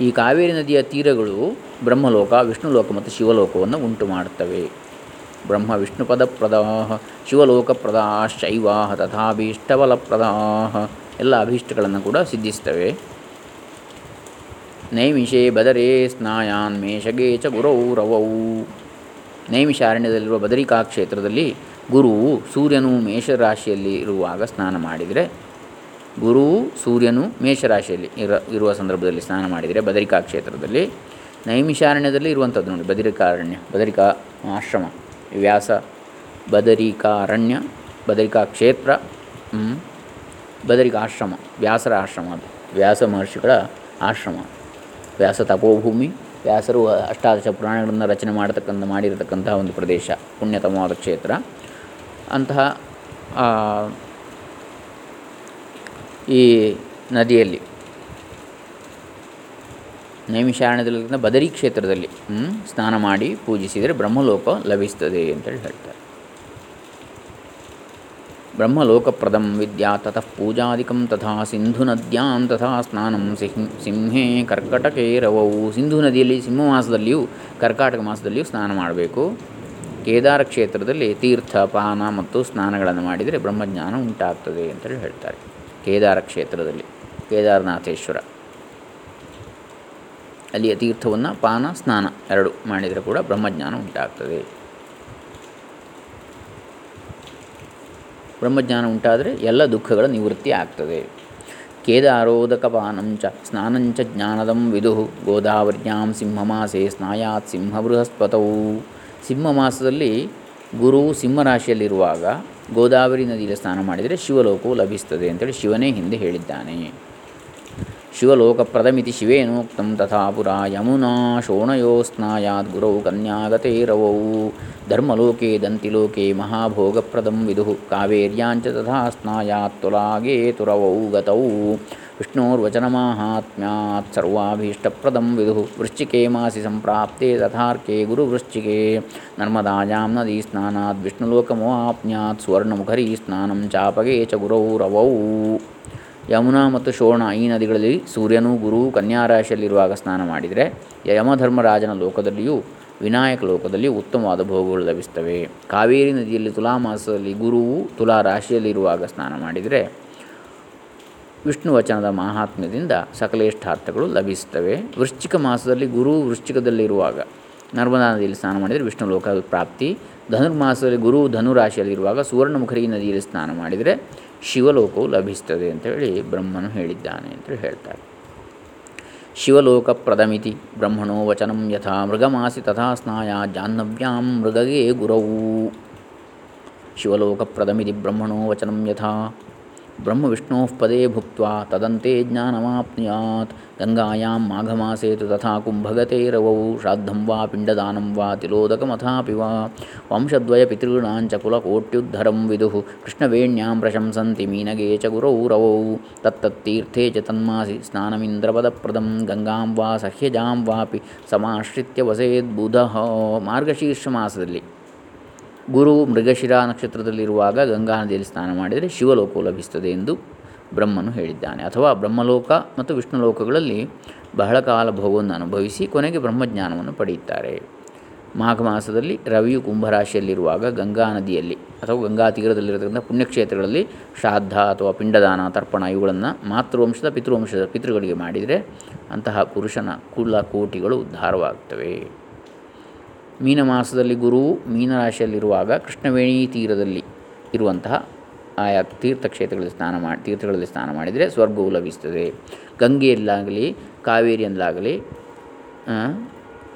ಈ ಕಾವೇರಿ ನದಿಯ ತೀರಗಳು ಬ್ರಹ್ಮಲೋಕ, ವಿಷ್ಣುಲೋಕ ಮತ್ತು ಶಿವಲೋಕವನ್ನು ಉಂಟು ಮಾಡುತ್ತವೆ. ಬ್ರಹ್ಮ ಶೈವಾಹ ಶಿವಲೋಕಪ್ರದಾಶ್ಚೈವಾ ತಥಾಭೀಷ್ಟಬಲಪ್ರದಾ ಎಲ್ಲ ಅಭೀಷ್ಟಗಳನ್ನು ಕೂಡ ಸಿದ್ಧಿಸ್ತವೆ ನೈಮಿಷೇ ಬದರೇ ಸ್ನಾಯಾನ್ ಮೇಷಗೇ ಚ ಗುರೌರವೌ. ನೈಮಿಷಾರಣ್ಯದಲ್ಲಿರುವ ಬದರಿಕಾ ಕ್ಷೇತ್ರದಲ್ಲಿ ಗುರುವು ಸೂರ್ಯನು ಮೇಷರಾಶಿಯಲ್ಲಿ ಇರುವಾಗ ಸ್ನಾನ ಮಾಡಿದರೆ ಗುರುವು ಸೂರ್ಯನು ಮೇಷರಾಶಿಯಲ್ಲಿ ಇರ, ಇರುವ ಸಂದರ್ಭದಲ್ಲಿ ಸ್ನಾನ ಮಾಡಿದರೆ ಬದರಿಕಾ ಕ್ಷೇತ್ರದಲ್ಲಿ, ನೈಮಿಷಾರಣ್ಯದಲ್ಲಿ ಇರುವಂಥದ್ದು ನೋಡಿ, ಬದರಿಕಾರಣ್ಯ, ಬದರಿಕಾ ಆಶ್ರಮ, ವ್ಯಾಸ, ಬದರಿಕಾರಣ್ಯ, ಬದರಿಕಾ ಕ್ಷೇತ್ರ ಬದರಿಕಾ ಆಶ್ರಮ, ವ್ಯಾಸರ ಆಶ್ರಮ ಅದು, ವ್ಯಾಸ ಮಹರ್ಷಿಗಳ ಆಶ್ರಮ, ವ್ಯಾಸ ತಪೋಭೂಮಿ, ವ್ಯಾಸರು ಅಷ್ಟಾದಶ ಪುರಾಣಗಳನ್ನು ರಚನೆ ಮಾಡತಕ್ಕಂಥ, ಮಾಡಿರತಕ್ಕಂತಹ ಒಂದು ಪ್ರದೇಶ, ಪುಣ್ಯತಮವಾದ ಕ್ಷೇತ್ರ. ಅಂತಹ ಈ ನದಿಯಲ್ಲಿ ನೈಮಿಷಾರಣ್ಯದಲ್ಲಿನ ಬದರಿ ಕ್ಷೇತ್ರದಲ್ಲಿ ಸ್ನಾನ ಮಾಡಿ ಪೂಜಿಸಿದರೆ ಬ್ರಹ್ಮಲೋಕ ಲಭಿಸ್ತದೆ ಅಂತೇಳಿ ಹೇಳ್ತಾರೆ. ಬ್ರಹ್ಮಲೋಕಪ್ರದಂ ವಿದ್ಯಾ ತತಃ ಪೂಜಾದಿಕಂ ತಥಾ ಸಿಂಧು ನದ್ಯಾಂ ತಥಾ ಸ್ನಾನಂ ಸಿಂಹ, ಸಿಂಹೇ ಕರ್ಕಟಕೆ ರವವು ಸಿಂಧು ನದಿಯಲ್ಲಿ ಸಿಂಹ ಮಾಸದಲ್ಲಿಯೂ ಕರ್ಕಾಟಕ ಮಾಸದಲ್ಲಿಯೂ ಸ್ನಾನ ಮಾಡಬೇಕು. ಕೇದಾರ ಕ್ಷೇತ್ರದಲ್ಲಿ ತೀರ್ಥ, ಪಾನ ಮತ್ತು ಸ್ನಾನಗಳನ್ನು ಮಾಡಿದರೆ ಬ್ರಹ್ಮಜ್ಞಾನ ಉಂಟಾಗ್ತದೆ ಅಂತೇಳಿ ಹೇಳ್ತಾರೆ. ಕೇದಾರ ಕ್ಷೇತ್ರದಲ್ಲಿ, ಕೇದಾರನಾಥೇಶ್ವರ. ಅಲ್ಲಿಯ ತೀರ್ಥವನ್ನು ಪಾನ, ಸ್ನಾನ ಎರಡು ಮಾಡಿದರೆ ಕೂಡ ಬ್ರಹ್ಮಜ್ಞಾನ ಉಂಟಾಗ್ತದೆ. ಬ್ರಹ್ಮಜ್ಞಾನ ಉಂಟಾದರೆ ಎಲ್ಲ ದುಃಖಗಳ ನಿವೃತ್ತಿ ಆಗ್ತದೆ. ಪಾನಂಚ, ಸ್ನಾನಂಚ ಜ್ಞಾನದಂ ವಿದು ಗೋದಾವರ್ಯಾಂ ಸಿಂಹಮಾಸೆ, ಸ್ನಾಯಾತ್ ಸಿಂಹ ಮಾಸದಲ್ಲಿ ಗುರು ಸಿಂಹರಾಶಿಯಲ್ಲಿರುವಾಗ ಗೋದಾವರಿ ನದಿಯಲ್ಲಿ ಸ್ನಾನ ಮಾಡಿದರೆ ಶಿವಲೋಕವು ಲಭಿಸ್ತದೆ ಅಂತೇಳಿ ಶಿವನೇ ಹಿಂದೆ ಹೇಳಿದ್ದಾನೆ. ಶಿವಲೋಕಪ್ರದಮಿತಿ ಶಿವೇನೋಕ್ತಂ ತಥಾಪುರ ಯಮುನಾ ಶೋಣಯೋ ಸ್ನಾಯಾತ್ ಗುರೌ ಕನ್ಯಾಗತೈರವೌ ಧರ್ಮಲೋಕೆ ದಂತಿಲೋಕೆ ಮಹಾಭೋಗಪ್ರದಂ ವಿದುಃ ಕಾವೇರ್ಯಾಂಚ ತಥಾ ಸ್ನಾಯಾತ್ ತುಲಾಗೆ ತುರವೌ ಗತೌ ವಿಷ್ಣೋರ್ವಚನಮಾಹಾತ್ಮ್ಯಾತ್ ಸರ್ವಾಭೀಷ್ಟಪ್ರದಂ ವಿದುಃ. ವೃಶ್ಚಿಕೆ ಮಾಸಿ ಸಂಪ್ರಾಪ್ತೆ ತಥಾರ್ಕೆ ಗುರುವೃಶ್ಚಿಕೆ ನರ್ಮದಾಯಾಂ ನದಿ ಸ್ನಾನಾತ್ ವಿಷ್ಣುಲೋಕಮೋಹಾಪ್ನ್ಯಾತ್ ಸುವರ್ಣಮುಖರಿ ಸ್ನಾನಂ ಚಾಪಗೆ ಚ ಗುರೌರವೌ. ಯಮುನಾ ಮತ್ತು ಶೋಣ ಈ ನದಿಗಳಲ್ಲಿ ಸೂರ್ಯನು ಗುರು ಕನ್ಯಾ ರಾಶಿಯಲ್ಲಿರುವಾಗ ಸ್ನಾನ ಮಾಡಿದರೆ ಯಮಧರ್ಮರಾಜನ ಲೋಕದಲ್ಲಿಯೂ ವಿನಾಯಕ ಲೋಕದಲ್ಲಿ ಉತ್ತಮವಾದ ಭೋಗಗಳು ಲಭಿಸುತ್ತವೆ. ಕಾವೇರಿ ನದಿಯಲ್ಲಿ ತುಲಾ ಮಾಸದಲ್ಲಿ ಗುರುವು ತುಲಾ ರಾಶಿಯಲ್ಲಿರುವಾಗ ಸ್ನಾನ ಮಾಡಿದರೆ ವಿಷ್ಣು ವಚನದ ಮಹಾತ್ಮ್ಯದಿಂದ ಸಕಲೇಷ್ಠಾರ್ಥಗಳು ಲಭಿಸುತ್ತವೆ. ವೃಶ್ಚಿಕ ಮಾಸದಲ್ಲಿ ಗುರು ವೃಶ್ಚಿಕದಲ್ಲಿರುವಾಗ ನರ್ಮದಾ ನದಿಯಲ್ಲಿ ಸ್ನಾನ ಮಾಡಿದರೆ ವಿಷ್ಣು ಲೋಕ ಪ್ರಾಪ್ತಿ ಧನುರ್ಮಾಸದಲ್ಲಿ ಗುರು ಧನುರಾಶಿಯಲ್ಲಿರುವಾಗ ಸುವರ್ಣಮುಖರಿ ನದಿಯಲ್ಲಿ ಸ್ನಾನ ಮಾಡಿದರೆ ಶಿವಲೋಕವು ಲಭಿಸ್ತದೆ ಅಂತೇಳಿ ಬ್ರಹ್ಮನು ಹೇಳಿದ್ದಾನೆ ಅಂತೇಳಿ ಹೇಳ್ತಾರೆ. ಶಿವಲೋಕ ಪ್ರದಮಿತಿ ಬ್ರಹ್ಮಣೋ ವಚನಂ ಯಥಾ ಮೃಗಮಾಸಿ ತಥಾ ಸ್ನಾಯ ಜಾಹ್ನವ್ಯಾಂ ಮೃಗಗೆ ಗುರವು. ಶಿವಲೋಕಪ್ರದಮಿತಿ ಬ್ರಹ್ಮಣೋ ವಚನಂ ಯಥಾ ಬ್ರಹ್ಮವಿಷ್ಣೋ ಪದೇ ಭುಕ್ತ ತದಂತೆ ಜ್ಞಾನಮಾಪ್ನುಯಾತ್ ಗಂಗಾಯಾಂ ಮಾಘಮಾಸೆ ತಥಾ ಕುಂಭಗತೇರವೌ ಶ್ರಾದ್ದಂ ವಾ ಪಿಂಡದಾನಂ ವಾ ತಿಲೋದಕಮಥಾಪಿ ವಾ ವಂಶದ್ವಯ ಪಿತॄಣಾಂಚ ಕುಲಕೋಟ್ಯುದ್ಧರಂ ವಿದುಃ ಕೃಷ್ಣವೇಣ್ಯಾಂ ಪ್ರಶಂಸಂತಿ ಮೀನಗೆ ಚ ಗುರೌರವೌ ತತ್ತತ್ತೀರ್ಥೇ ಚ ತನ್ಮಾಸಿ ಸ್ನಾನಮಿಂದ್ರಪದಪ್ರದಂ ಗಂಗಾಂ ವಾ ಸಹ್ಯಜಾಂ ವಾಪಿ ಸಮಾಶ್ರಿತ್ಯ ವಸೇದ್ಬುಧಃ ಮಾರ್ಗಶೀರ್ಷ ಮಾಸದಲ್ಲಿ ಗುರು ಮೃಗಶಿರಾ ನಕ್ಷತ್ರದಲ್ಲಿರುವಾಗ ಗಂಗಾ ನದಿಯಲ್ಲಿ ಸ್ನಾನ ಮಾಡಿದರೆ ಶಿವಲೋಕವು ಲಭಿಸುತ್ತದೆ ಎಂದು ಬ್ರಹ್ಮನು ಹೇಳಿದ್ದಾನೆ. ಅಥವಾ ಬ್ರಹ್ಮಲೋಕ ಮತ್ತು ವಿಷ್ಣುಲೋಕಗಳಲ್ಲಿ ಬಹಳ ಕಾಲ ಭೋಗವನ್ನು ಅನುಭವಿಸಿ ಕೊನೆಗೆ ಬ್ರಹ್ಮಜ್ಞಾನವನ್ನು ಪಡೆಯುತ್ತಾರೆ. ಮಾಘ ಮಾಸದಲ್ಲಿ ರವಿಯು ಕುಂಭರಾಶಿಯಲ್ಲಿರುವಾಗ ಗಂಗಾ ನದಿಯಲ್ಲಿ ಅಥವಾ ಗಂಗಾ ತೀರದಲ್ಲಿರತಕ್ಕಂಥ ಪುಣ್ಯಕ್ಷೇತ್ರಗಳಲ್ಲಿ ಶ್ರಾದ್ದ ಅಥವಾ ಪಿಂಡದಾನ, ತರ್ಪಣ ಇವುಗಳನ್ನು ಮಾತೃವಂಶದ, ಪಿತೃವಂಶದ, ಪಿತೃಗಳಿಗೆ ಮಾಡಿದರೆ ಅಂತಹ ಪುರುಷನ ಕುಲ ಕೋಟಿಗಳು ಉದ್ಧಾರವಾಗುತ್ತವೆ ಮೀನಮಾಸದಲ್ಲಿ ಗುರು ಮೀನರಾಶಿಯಲ್ಲಿರುವಾಗ ಕೃಷ್ಣವೇಣಿ ತೀರದಲ್ಲಿ ಇರುವಂತಹ ಆಯಾ ತೀರ್ಥಕ್ಷೇತ್ರಗಳಲ್ಲಿ ಸ್ನಾನ ಮಾಡಿ ತೀರ್ಥಗಳಲ್ಲಿ ಸ್ನಾನ ಮಾಡಿದರೆ ಸ್ವರ್ಗವು ಲಭಿಸ್ತದೆ ಗಂಗೆಯಲ್ಲಾಗಲಿ, ಕಾವೇರಿಯಲ್ಲಾಗಲಿ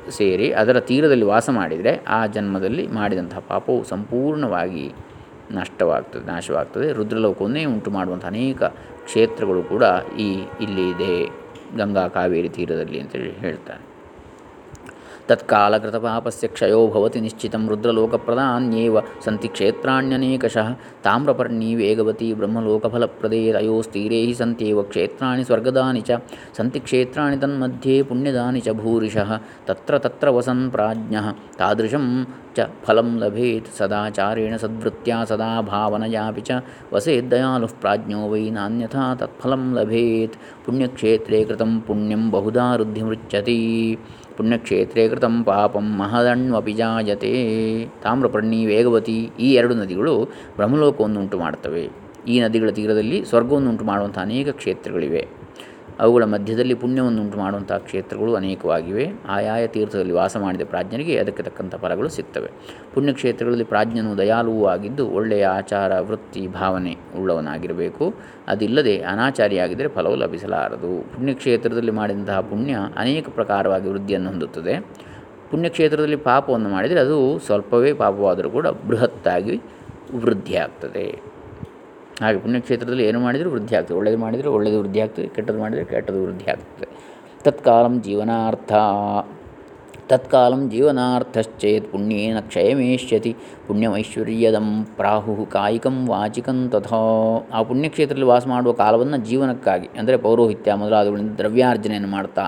ಸೇರಿ ಅದರ ತೀರದಲ್ಲಿ ವಾಸ ಮಾಡಿದರೆ ಆ ಜನ್ಮದಲ್ಲಿ ಮಾಡಿದಂತಹ ಪಾಪವು ಸಂಪೂರ್ಣವಾಗಿ ನಷ್ಟವಾಗ್ತದೆ ನಾಶವಾಗ್ತದೆ. ರುದ್ರಲೋಕವನ್ನೇ ಉಂಟು ಮಾಡುವಂಥ ಅನೇಕ ಕ್ಷೇತ್ರಗಳು ಕೂಡ ಈ ಇಲ್ಲಿ ಇದೆ ಗಂಗಾ, ಕಾವೇರಿ ತೀರದಲ್ಲಿ ಅಂತೇಳಿ ಹೇಳ್ತಾರೆ. ತತ್ಕಾಲಕೃತಪಾಪಸ್ಯ ಕ್ಷಯೋ ಭವತಿ ನಿಶ್ಚಿತಂ ರುದ್ರಲೋಕಪ್ರದಾನ್ಯೇವ ಸಂತಿ ಕ್ಷೇತ್ರಾಣ್ಯನೇಕಶಃ ತಾಮ್ರಪರ್ಣಿ ವೇಗವತಿ ಬ್ರಹ್ಮಲೋಕಫಲಪ್ರದೇ ತಯೋಸ್ತೀರೇ ಹಿ ಸಂತ್ಯೇವ ಕ್ಷೇತ್ರಾಣಿ ಸ್ವರ್ಗದಾನಿ ಚ ಸಂತಿ ಕ್ಷೇತ್ರಾಣಿ ತನ್ಮಧ್ಯೆ ಪುಣ್ಯದಾನಿ ಚ ಭೂರಿಶಃ ತತ್ರ ತತ್ರ ವಸನ್ ಪ್ರಾಜ್ಞಃ ತಾದೃಶಂ ಚ ಫಲಂ ಲಭೇತ್ ಸದಾಚಾರೇಣ ಸದ್ವೃತ್ತ್ಯಾ ಸದಾ ಭಾವನಯಾಪಿ ಚ ವಸೇದ್ದಯಾಲುಃ ಪ್ರಾಜ್ಞೋ ವೈ ನಾನ್ಯಥಾ ತತ್ಫಲಂ ಲಭೇತ್ ಪುಣ್ಯಕ್ಷೇತ್ರೇ ಕೃತಂ ಪುಣ್ಯಂ ಬಹುಧಾ ವೃದ್ಧಿಮೃಚ್ಯತಿ ಪುಣ್ಯಕ್ಷೇತ್ರೇ ಕೃತಂ ಪಾಪಂ ಮಹದಣ್ವಪಿ ಜಾಯತೆ ತಾಮ್ರಪರ್ಣಿ, ವೇಗವತಿ ಈ ಎರಡು ನದಿಗಳು ಬ್ರಹ್ಮಲೋಕವನ್ನು ಉಂಟು ಮಾಡ್ತವೆ ಈ ನದಿಗಳ ತೀರದಲ್ಲಿ ಸ್ವರ್ಗವನ್ನು ಉಂಟು ಮಾಡುವಂಥ ಅನೇಕ ಕ್ಷೇತ್ರಗಳಿವೆ. ಅವುಗಳ ಮಧ್ಯದಲ್ಲಿ ಪುಣ್ಯವನ್ನು ಉಂಟು ಮಾಡುವಂಥ ಕ್ಷೇತ್ರಗಳು ಅನೇಕವಾಗಿವೆ. ಆಯಾಯ ತೀರ್ಥದಲ್ಲಿ ವಾಸ ಮಾಡಿದ ಪ್ರಾಜ್ಞನಿಗೆ ಅದಕ್ಕೆ ತಕ್ಕಂಥ ಫಲಗಳು ಸಿಗ್ತವೆ. ಪುಣ್ಯಕ್ಷೇತ್ರಗಳಲ್ಲಿ ಪ್ರಾಜ್ಞನು ದಯಾಲುವೂ ಆಗಿದ್ದು ಒಳ್ಳೆಯ ಆಚಾರ, ವೃತ್ತಿ, ಭಾವನೆ ಉಳ್ಳವನಾಗಿರಬೇಕು. ಅದಿಲ್ಲದೆ ಅನಾಚಾರಿಯಾಗಿದ್ದರೆ ಫಲವು ಲಭಿಸಲಾರದು. ಪುಣ್ಯಕ್ಷೇತ್ರದಲ್ಲಿ ಮಾಡಿದಂತಹ ಪುಣ್ಯ ಅನೇಕ ಪ್ರಕಾರವಾಗಿ ವೃದ್ಧಿಯನ್ನು ಹೊಂದುತ್ತದೆ. ಪುಣ್ಯಕ್ಷೇತ್ರದಲ್ಲಿ ಪಾಪವನ್ನು ಮಾಡಿದರೆ ಅದು ಸ್ವಲ್ಪವೇ ಪಾಪವಾದರೂ ಕೂಡ ಬೃಹತ್ತಾಗಿ ವೃದ್ಧಿಯಾಗ್ತದೆ. ಹಾಗೆ ಪುಣ್ಯಕ್ಷೇತ್ರದಲ್ಲಿ ಏನು ಮಾಡಿದರೂ ವೃದ್ಧಿ ಆಗ್ತದೆ. ಒಳ್ಳೆಯದು ಮಾಡಿದರೆ ಒಳ್ಳೆಯದು ವೃದ್ಧಿ ಆಗ್ತದೆ, ಕೆಟ್ಟದ್ದು ಮಾಡಿದರೆ ಕೆಟ್ಟದ್ದು ವೃದ್ಧಿ ಆಗ್ತದೆ. ತತ್ಕಾಲಂ ಜೀವನಾರ್ಥ. ತತ್ಕಾಲಂ ಜೀವನಾರ್ಥಶ್ಚೇತ್ ಪುಣ್ಯೇನ ಕ್ಷಯಮೇಷ್ಯತಿ. ಪುಣ್ಯಮೈಶ್ವರ್ಯದಂ ಪ್ರಾಹು ಕಾಯಿಕಂ ವಾಚಿಕಂ ತಥಾ. ಆ ಪುಣ್ಯಕ್ಷೇತ್ರದಲ್ಲಿ ವಾಸ ಮಾಡುವ ಕಾಲವನ್ನು ಜೀವನಕ್ಕಾಗಿ, ಅಂದರೆ ಪೌರೋಹಿತ್ಯ ಮೊದಲಾದವುಗಳಿಂದ ದ್ರವ್ಯಾರ್ಜನೆಯನ್ನು ಮಾಡ್ತಾ,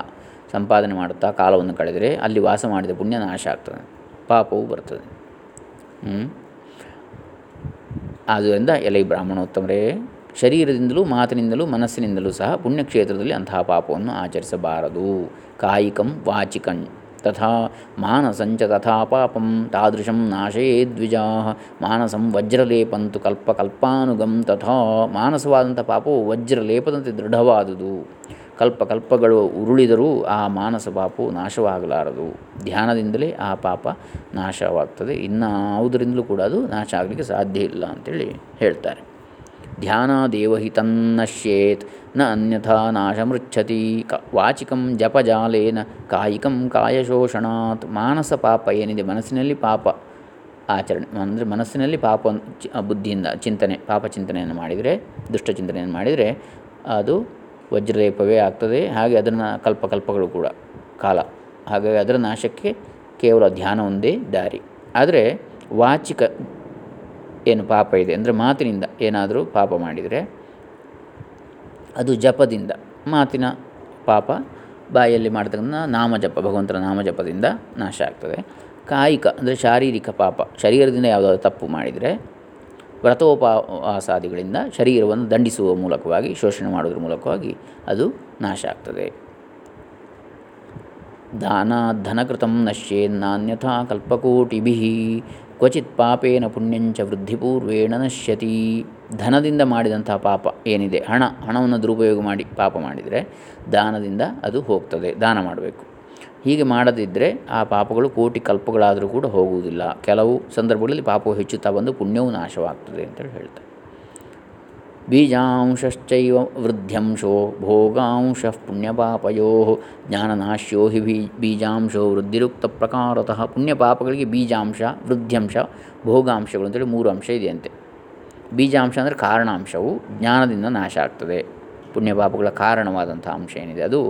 ಸಂಪಾದನೆ ಮಾಡುತ್ತಾ ಕಾಲವನ್ನು ಕಳೆದರೆ ಅಲ್ಲಿ ವಾಸ ಮಾಡಿದ ಪುಣ್ಯ ನಾಶ ಆಗ್ತದೆ. ಪಾಪವು ಬರ್ತದೆ. ಆದ್ದರಿಂದ ಎಲೈ ಬ್ರಾಹ್ಮಣೋತ್ತಮರೇ, ಶರೀರದಿಂದಲೂ ಮಾತಿನಿಂದಲೂ ಮನಸ್ಸಿನಿಂದಲೂ ಸಹ ಪುಣ್ಯಕ್ಷೇತ್ರದಲ್ಲಿ ಅಂತಹ ಪಾಪವನ್ನು ಆಚರಿಸಬಾರದು. ಕಾಯಿಕಂ ವಾಚಿಕಂ ತಥಾ ಮಾನಸಂಚ ತಥಾ ಪಾಪಂ ತಾದೃಶಂ ನಾಶಯೇ ದ್ವಿಜಾ ಮಾನಸಂ ವಜ್ರಲೇಪಂತು ಕಲ್ಪಕಲ್ಪಾನುಗಂ ತಥಾ ಮಾನಸವಾದಂಥ ಪಾಪವು ವಜ್ರಲೇಪದಂತೆ ದೃಢವಾದುದು. ಕಲ್ಪಕಲ್ಪಗಳು ಉರುಳಿದರೂ ಆ ಮಾನಸ ಪಾಪವು ನಾಶವಾಗಲಾರದು. ಧ್ಯಾನದಿಂದಲೇ ಆ ಪಾಪ ನಾಶವಾಗ್ತದೆ. ಇನ್ನಾವುದರಿಂದಲೂ ಕೂಡ ಅದು ನಾಶ ಆಗಲಿಕ್ಕೆ ಸಾಧ್ಯ ಇಲ್ಲ ಅಂತೇಳಿ ಹೇಳ್ತಾರೆ. ಧ್ಯಾನ ದೇವಹಿ ತನ್ನಶ್ಯೇತ್ನ ಅನ್ಯಥಾ ನಾಶಮೃಚ್ಛತಿ, ಕ ವಾಚಿಕಂ ಜಪಜಾಲೇನ, ಕಾಯಿಕಂ ಕಾಯಶೋಷಣಾತ್, ಮಾನಸ ಪಾಪ ಏನಿದೆ? ಮನಸ್ಸಿನಲ್ಲಿ ಪಾಪ ಆಚರಣೆ, ಅಂದರೆ ಮನಸ್ಸಿನಲ್ಲಿ ಪಾಪ ಬುದ್ಧಿಯಿಂದ ಚಿಂತನೆ, ಪಾಪ ಚಿಂತನೆಯನ್ನು ಮಾಡಿದರೆ, ದುಷ್ಟ ಚಿಂತನೆಯನ್ನು ಮಾಡಿದರೆ ಅದು ವಜ್ರಲೇಪವೇ ಆಗ್ತದೆ. ಹಾಗೆ ಅದರ ಕಲ್ಪಕಲ್ಪಗಳು ಕೂಡ, ಕಾಲ. ಹಾಗಾಗಿ ಅದರ ನಾಶಕ್ಕೆ ಕೇವಲ ಧ್ಯಾನ ಒಂದೇ ದಾರಿ. ಆದರೆ ವಾಚಿಕ ಏನು ಪಾಪ ಇದೆ ಅಂದರೆ ಮಾತಿನಿಂದ ಏನಾದರೂ ಪಾಪ ಮಾಡಿದರೆ ಅದು ಜಪದಿಂದ ಮಾತಿನ ಪಾಪ ಬಾಯಲ್ಲಿ ಮಾಡ್ತಕ್ಕಂಥ ನಾಮಜಪ, ಭಗವಂತನ ನಾಮಜಪದಿಂದ ನಾಶ ಆಗ್ತದೆ. ಕಾಯಿಕ ಅಂದರೆ ಶಾರೀರಿಕ ಪಾಪ, ಶರೀರದಿಂದ ಯಾವುದಾದ್ರು ತಪ್ಪು ಮಾಡಿದರೆ ವ್ರತೋಪವಾಸಾದಿಗಳಿಂದ ಶರೀರವನ್ನು ದಂಡಿಸುವ ಮೂಲಕವಾಗಿ, ಶೋಷಣೆ ಮಾಡುವುದರ ಮೂಲಕವಾಗಿ ಅದು ನಾಶ ಆಗ್ತದೆ. ದಾನ ಧನಕೃತಂ ನಶ್ಯೇನ್ನಾನ್ಯಥಾ ಕಲ್ಪಕೋಟಿಭಿ, ಕ್ವಚಿತ್ ಪಾಪೇನ ಪುಣ್ಯಂಚ ವೃದ್ಧಿಪೂರ್ವೇಣ ನಶ್ಯತಿ. ಧನದಿಂದ ಮಾಡಿದಂಥ ಪಾಪ ಏನಿದೆ? ಹಣ, ಹಣವನ್ನು ದುರುಪಯೋಗ ಮಾಡಿ ಪಾಪ ಮಾಡಿದರೆ ದಾನದಿಂದ ಅದು ಹೋಗ್ತದೆ, ದಾನ ಮಾಡಬೇಕು. ಹೀಗೆ ಮಾಡದಿದ್ದರೆ ಆ ಪಾಪಗಳು ಕೋಟಿ ಕಲ್ಪಗಳಾದರೂ ಕೂಡ ಹೋಗುವುದಿಲ್ಲ. ಕೆಲವು ಸಂದರ್ಭಗಳಲ್ಲಿ ಪಾಪವು ಹೆಚ್ಚುತ್ತಾ ಬಂದು ಪುಣ್ಯವು ನಾಶವಾಗ್ತದೆ ಅಂತೇಳಿ ಹೇಳ್ತಾರೆ. ಬೀಜಾಂಶಶ್ಚೈವ ವೃದ್ಧ್ಯಂಶೋ ಭೋಗಾಂಶ ಪುಣ್ಯಪಾಪಯೋ ಜ್ಞಾನನಾಶ್ಯೋ ಹಿ ಬೀ ಬೀಜಾಂಶೋ ವೃದ್ಧಿರುಕ್ತ ಪ್ರಕಾರತಃ ಪುಣ್ಯಪಾಪಗಳಿಗೆ ಬೀಜಾಂಶ, ವೃದ್ಧ್ಯಂಶ, ಭೋಗಾಂಶಗಳು ಅಂತೇಳಿ ಮೂರು ಅಂಶ ಇದೆಯಂತೆ. ಬೀಜಾಂಶ ಅಂದರೆ ಕಾರಣಾಂಶವು ಜ್ಞಾನದಿಂದ ನಾಶ ಆಗ್ತದೆ. ಪುಣ್ಯಪಾಪಗಳ ಕಾರಣವಾದಂಥ ಅಂಶ ಏನಿದೆ ಅದು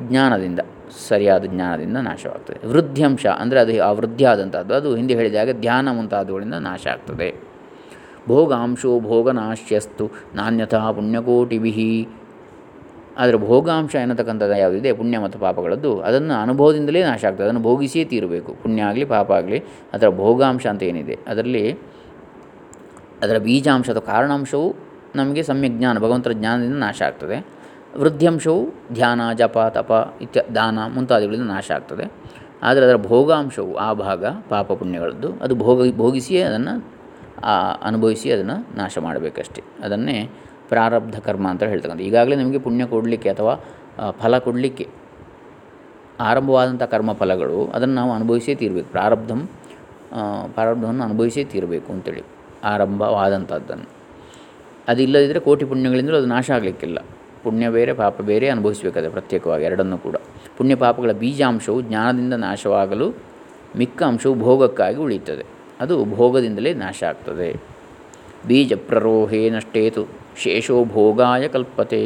ಜ್ಞಾನದಿಂದ, ಸರಿಯಾದ ಜ್ಞಾನದಿಂದ ನಾಶವಾಗ್ತದೆ. ವೃದ್ಧಿಂಶ ಅಂದರೆ ಅದು ಆ ವೃದ್ಧಿಯಾದಂಥದ್ದು. ಅದು ಹಿಂದೆ ಹೇಳಿದಾಗ ಧ್ಯಾನ ಮುಂತಾದವುಗಳಿಂದ ನಾಶ ಆಗ್ತದೆ. ಭೋಗಾಂಶೋ ಭೋಗನಾಶ್ಯಸ್ತು ಪುಣ್ಯಕೋಟಿ ಪುಣ್ಯಕೋಟಿಭಿ. ಆದರೆ ಭೋಗಾಂಶ ಎನ್ನತಕ್ಕಂಥದ್ದು ಯಾವುದಿದೆ ಪುಣ್ಯ ಮತ್ತು ಪಾಪಗಳದ್ದು. ಅದನ್ನು ಅನುಭವದಿಂದಲೇ ನಾಶ ಆಗ್ತದೆ. ಅದನ್ನು ಭೋಗಿಸಿಯೇ ತೀರಬೇಕು. ಪುಣ್ಯ ಆಗಲಿ, ಪಾಪ ಆಗಲಿ. ಅದರ ಭೋಗಾಂಶ ಅಂತ ಏನಿದೆ? ಅದರಲ್ಲಿ ಅದರ ಬೀಜಾಂಶದ ಕಾರಣಾಂಶವು ನಮಗೆ ಸಮ್ಯಕ್ ಜ್ಞಾನ ಭಗವಂತರ ಜ್ಞಾನದಿಂದ ನಾಶ ಆಗ್ತದೆ. ವೃದ್ಧಿಯಂಶವು ಧ್ಯಾನ, ಜಪ, ತಪ ಇತ್ಯ, ದಾನ ಮುಂತಾದಿಗಳಿಂದ ನಾಶ ಆಗ್ತದೆ. ಆದರೆ ಅದರ ಭೋಗಾಂಶವು ಆ ಭಾಗ ಪಾಪ ಪುಣ್ಯಗಳದ್ದು. ಅದು ಭೋಗ, ಭೋಗಿಸಿಯೇ ಅದನ್ನು ಅನುಭವಿಸಿ ಅದನ್ನು ನಾಶ ಮಾಡಬೇಕಷ್ಟೆ. ಅದನ್ನೇ ಪ್ರಾರಬ್ಧ ಕರ್ಮ ಅಂತ ಹೇಳ್ತಕ್ಕಂಥ. ಈಗಾಗಲೇ ನಿಮಗೆ ಪುಣ್ಯ ಕೊಡಲಿಕ್ಕೆ ಅಥವಾ ಫಲ ಕೊಡಲಿಕ್ಕೆ ಆರಂಭವಾದಂಥ ಕರ್ಮ ಫಲಗಳು ಅದನ್ನು ನಾವು ಅನುಭವಿಸೇ ತೀರಬೇಕು. ಪ್ರಾರಬ್ಧಂ ಪ್ರಾರಬ್ಧವನ್ನು ಅನುಭವಿಸೇ ತೀರಬೇಕು ಅಂತೇಳಿ ಆರಂಭವಾದಂಥದ್ದನ್ನು. ಅದಿಲ್ಲದಿದ್ದರೆ ಕೋಟಿ ಪುಣ್ಯಗಳಿಂದಲೂ ಅದು ನಾಶ ಆಗಲಿಕ್ಕಿಲ್ಲ. ಪುಣ್ಯ ಬೇರೆ, ಪಾಪ ಬೇರೆ ಅನುಭವಿಸಬೇಕಾದ್ರೆ ಪ್ರತ್ಯೇಕವಾಗಿ ಎರಡನ್ನೂ ಕೂಡ. ಪುಣ್ಯ ಪಾಪಗಳ ಬೀಜಾಂಶವು ಜ್ಞಾನದಿಂದ ನಾಶವಾಗಲು ಮಿಕ್ಕ ಅಂಶವು ಭೋಗಕ್ಕಾಗಿ ಉಳಿಯುತ್ತದೆ. ಅದು ಭೋಗದಿಂದಲೇ ನಾಶ ಆಗ್ತದೆ. ಬೀಜ ಪ್ರರೋಹೇ ನಷ್ಟೇತು, ಶೇಷೋ ಭೋಗಾಯ ಕಲ್ಪತೆ.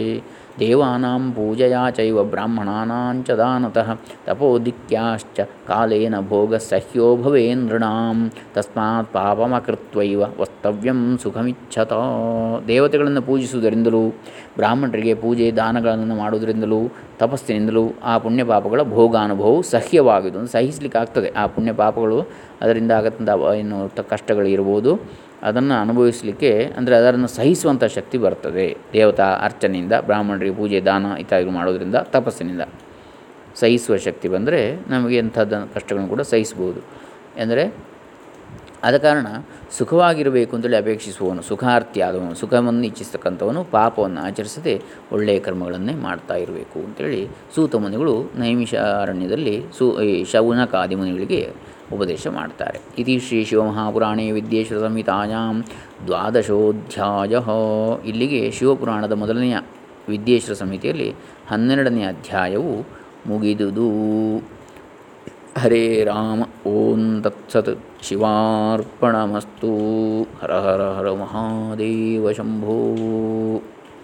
ದೇವಾನಾಂ ಪೂಜೆಯಾ ಚೈವ ಬ್ರಾಹ್ಮಣಾನಾಂಚ ದಾನತಃ ತಪೋದಿಕ್ಯಾಶ್ಚ ಕಾಲೇನ ಭೋಗ ಸಹ್ಯೋ ಭವೇಂದ್ರಣಾಂ ತಸ್ಮಾತ್ ಪಾಪಮಕೃತ್ವೈವ ವಸ್ತವ್ಯಂ ಸುಖಮಿಚ್ಛತ ದೇವತೆಗಳನ್ನು ಪೂಜಿಸುವುದರಿಂದಲೂ, ಬ್ರಾಹ್ಮಣರಿಗೆ ಪೂಜೆ ದಾನಗಳನ್ನು ಮಾಡುವುದರಿಂದಲೂ, ತಪಸ್ಸಿನಿಂದಲೂ ಆ ಪುಣ್ಯ ಪಾಪಗಳ ಭೋಗಾನುಭವವು ಸಹ್ಯವಾಗುವುದು ಸಹಿಸಲಿಕ್ಕೆ ಆಗ್ತದೆ ಆ ಪುಣ್ಯ ಪಾಪಗಳು ಅದರಿಂದ ಆಗತ್ತಂಥ ಏನು ಕಷ್ಟಗಳಿರ್ಬೋದು ಅದನ್ನು ಅನುಭವಿಸಲಿಕ್ಕೆ ಅಂದರೆ ಅದನ್ನು ಸಹಿಸುವಂಥ ಶಕ್ತಿ ಬರ್ತದೆ. ದೇವತಾ ಅರ್ಚನೆಯಿಂದ, ಬ್ರಾಹ್ಮಣರಿಗೆ ಪೂಜೆ, ದಾನ ಇತ್ಯಾದಿ ಮಾಡೋದರಿಂದ ತಪಸ್ಸಿನಿಂದ ಸಹಿಸುವ ಶಕ್ತಿ ಬಂದರೆ ನಮಗೆ ಎಂಥದ್ದು ಕಷ್ಟಗಳನ್ನು ಕೂಡ ಸಹಿಸ್ಬೋದು. ಅಂದರೆ ಆದ ಕಾರಣ ಸುಖವಾಗಿರಬೇಕು ಅಂತೇಳಿ ಅಪೇಕ್ಷಿಸುವವನು ಸುಖಾರ್ಥಿ ಆದವನು ಸುಖವನ್ನು ಇಚ್ಛಿಸ್ತಕ್ಕಂಥವನು ಪಾಪವನ್ನು ಆಚರಿಸದೆ ಒಳ್ಳೆಯ ಕರ್ಮಗಳನ್ನೇ ಮಾಡ್ತಾ ಇರಬೇಕು ಅಂತೇಳಿ ಸೂತ ಮುನಿಗಳು ನೈಮಿಷಾರಣ್ಯದಲ್ಲಿ ಸು, ಈ ಶೌನಕಾದಿ ಮುನಿಗಳಿಗೆ ಉಪದೇಶ ಮಾಡ್ತಾರೆ. ಇತಿ ಶ್ರೀ ಶಿವಮಹಾಪುರಾಣೇ ವಿದ್ಯೇಶ್ವರ ಸಂಹಿತಾಯಾಮ್ ದ್ವಾದಶೋಧ್ಯಾಯ. ಇಲ್ಲಿಗೆ ಶಿವಪುರಾಣದ ಮೊದಲನೆಯ ವಿದ್ಯೇಶ್ವರ ಸಂಹಿತೆಯಲ್ಲಿ ಹನ್ನೆರಡನೇ ಅಧ್ಯಾಯವು ಮುಗಿದುದು. हरे राम ॐ तत्सत् शिवार्पणमस्तु। हर हर हर महादेव शम्भो।